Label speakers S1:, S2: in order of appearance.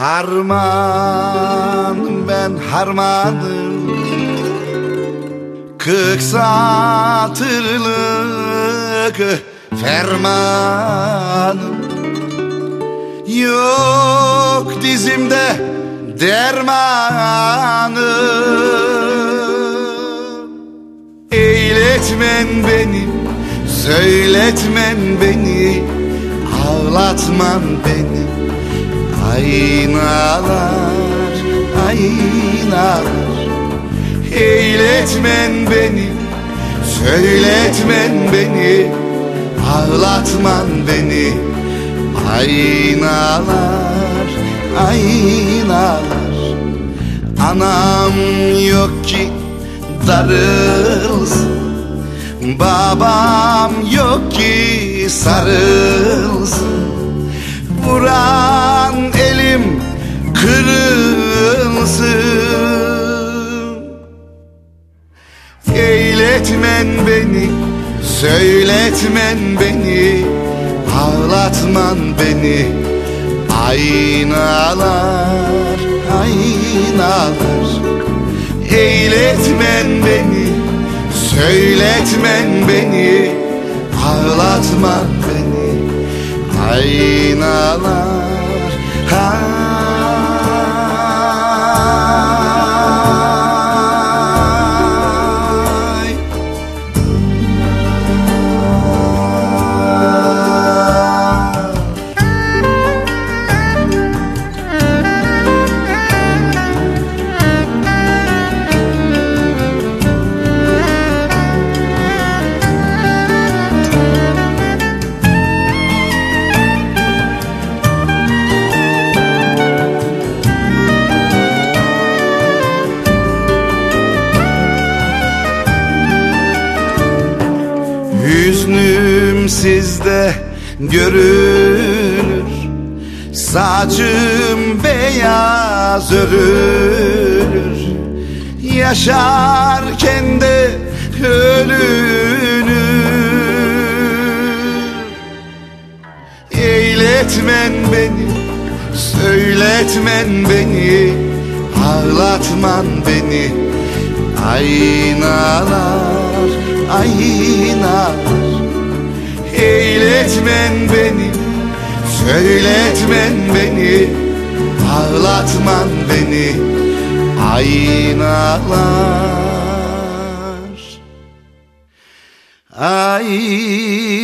S1: Harmanım ben harmanım. Kırk satırlık fermanım. Yok dizimde dermanım. Eyletmen beni, söyletmen beni Ağlatman beni Aynalar, aynalar. Eyletmen beni, söyletmen beni Ağlatman beni. Aynalar, aynalar. Anam yok ki darılsın. Babam yok ki sarılsın. Vuran beni, söyletmen beni Ağlatman beni. Aynalar, aynalar Eyletmen beni, söyletmen beni Ağlatman beni. Aynalar, Sizde görünür Saçım beyaz örülür. Yaşarken de ölünür. Eyletmen beni, söyletmen beni Ağlatman beni. Aynalar, aynalar Eyletmen beni, söyletmen beni Ağlatman beni Aynalar. Aynalar